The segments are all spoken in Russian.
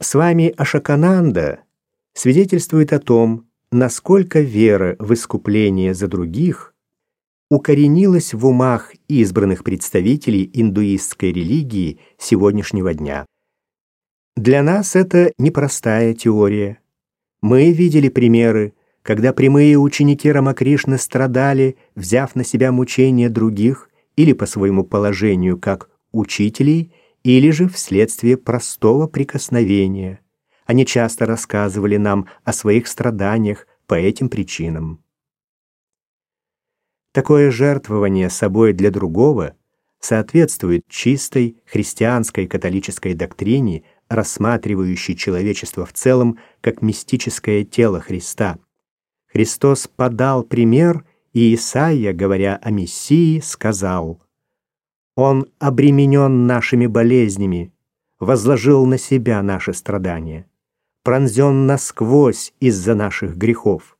С вами Ашакананда свидетельствует о том, насколько вера в искупление за других укоренилась в умах избранных представителей индуистской религии сегодняшнего дня. Для нас это непростая теория. Мы видели примеры, когда прямые ученики Рамакришны страдали, взяв на себя мучения других или по своему положению как учителей, или же вследствие простого прикосновения. Они часто рассказывали нам о своих страданиях по этим причинам. Такое жертвование собой для другого соответствует чистой христианской католической доктрине, рассматривающей человечество в целом как мистическое тело Христа. Христос подал пример, и Исаия, говоря о Мессии, сказал «Он обременен нашими болезнями, возложил на себя наши страдания, пронзен насквозь из-за наших грехов»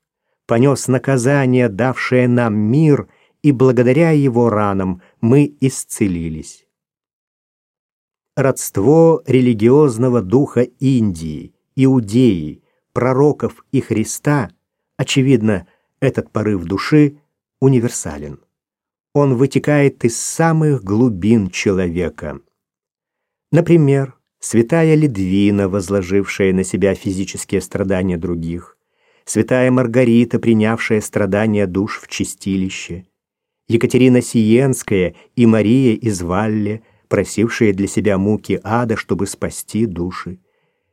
понес наказание, давшее нам мир, и благодаря его ранам мы исцелились. Родство религиозного духа Индии, Иудеи, пророков и Христа, очевидно, этот порыв души универсален. Он вытекает из самых глубин человека. Например, святая Ледвина, возложившая на себя физические страдания других, святая Маргарита, принявшая страдания душ в чистилище, Екатерина Сиенская и Мария из Валле, просившие для себя муки ада, чтобы спасти души,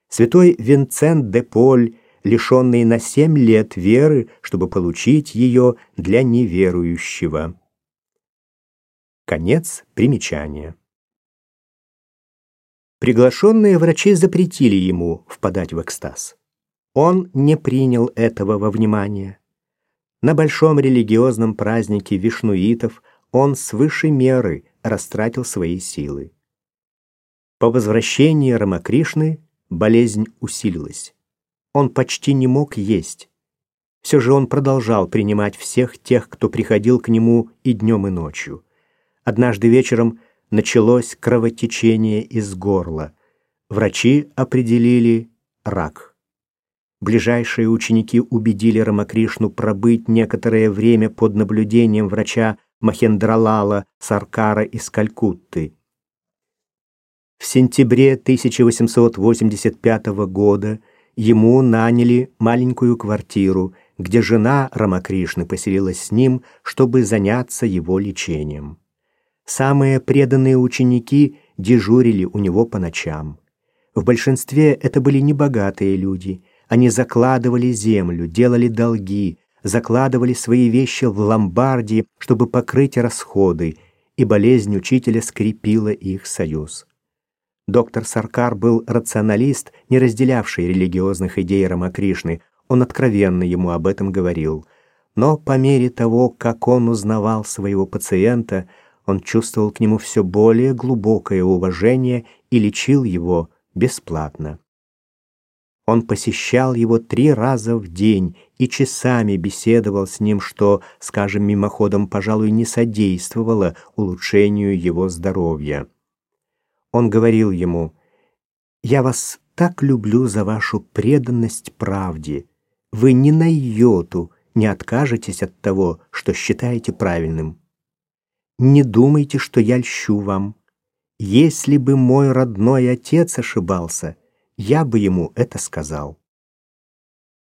святой Винцент де Поль, лишенный на семь лет веры, чтобы получить ее для неверующего. Конец примечания. Приглашенные врачи запретили ему впадать в экстаз. Он не принял этого во внимание. На большом религиозном празднике вишнуитов он свыше меры растратил свои силы. По возвращении Рамакришны болезнь усилилась. Он почти не мог есть. Все же он продолжал принимать всех тех, кто приходил к нему и днем, и ночью. Однажды вечером началось кровотечение из горла. Врачи определили рак. Ближайшие ученики убедили Рамакришну пробыть некоторое время под наблюдением врача Махендралала Саркара из Калькутты. В сентябре 1885 года ему наняли маленькую квартиру, где жена Рамакришны поселилась с ним, чтобы заняться его лечением. Самые преданные ученики дежурили у него по ночам. В большинстве это были небогатые люди – они закладывали землю, делали долги, закладывали свои вещи в ломбарди, чтобы покрыть расходы, и болезнь учителя скрепила их союз. Доктор Саркар был рационалист, не разделявший религиозных идей Рамакришны. Он откровенно ему об этом говорил. Но по мере того, как он узнавал своего пациента, он чувствовал к нему все более глубокое уважение и лечил его бесплатно. Он посещал его три раза в день и часами беседовал с ним, что, скажем, мимоходом, пожалуй, не содействовало улучшению его здоровья. Он говорил ему, «Я вас так люблю за вашу преданность правде. Вы ни на йоту не откажетесь от того, что считаете правильным. Не думайте, что я льщу вам. Если бы мой родной отец ошибался — я бы ему это сказал.